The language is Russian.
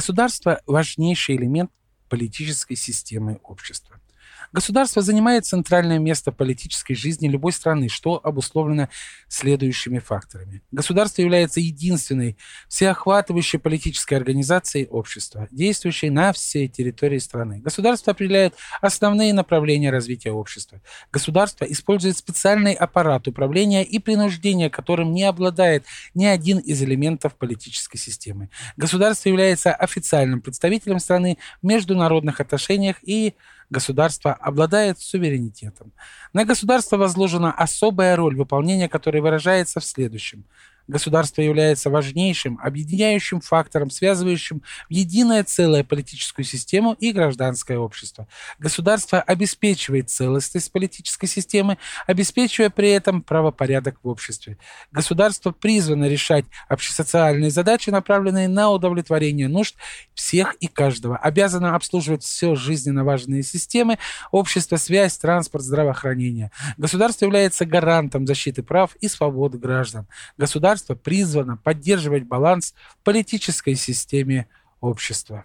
Государство – важнейший элемент политической системы общества. Государство занимает центральное место в политической жизни любой страны, что обусловлено следующими факторами. Государство является единственной всеохватывающей политической организацией общества, действующей на всей территории страны. Государство определяет основные направления развития общества. Государство использует специальный аппарат управления и принуждения, которым не обладает ни один из элементов политической системы. Государство является официальным представителем страны в международных отношениях и государство обладает суверенитетом. На государство возложена особая роль, выполнения которой выражается в следующем – Государство является важнейшим объединяющим фактором, связывающим в единое целое политическую систему и гражданское общество. Государство обеспечивает целостность политической системы, обеспечивая при этом правопорядок в обществе. Государство призвано решать общесоциальные задачи, направленные на удовлетворение нужд всех и каждого, обязано обслуживать все жизненно важные системы, общество, связь, транспорт, здравоохранение. Государство является гарантом защиты прав и свобод граждан. Государство государство призвано поддерживать баланс в политической системе общества.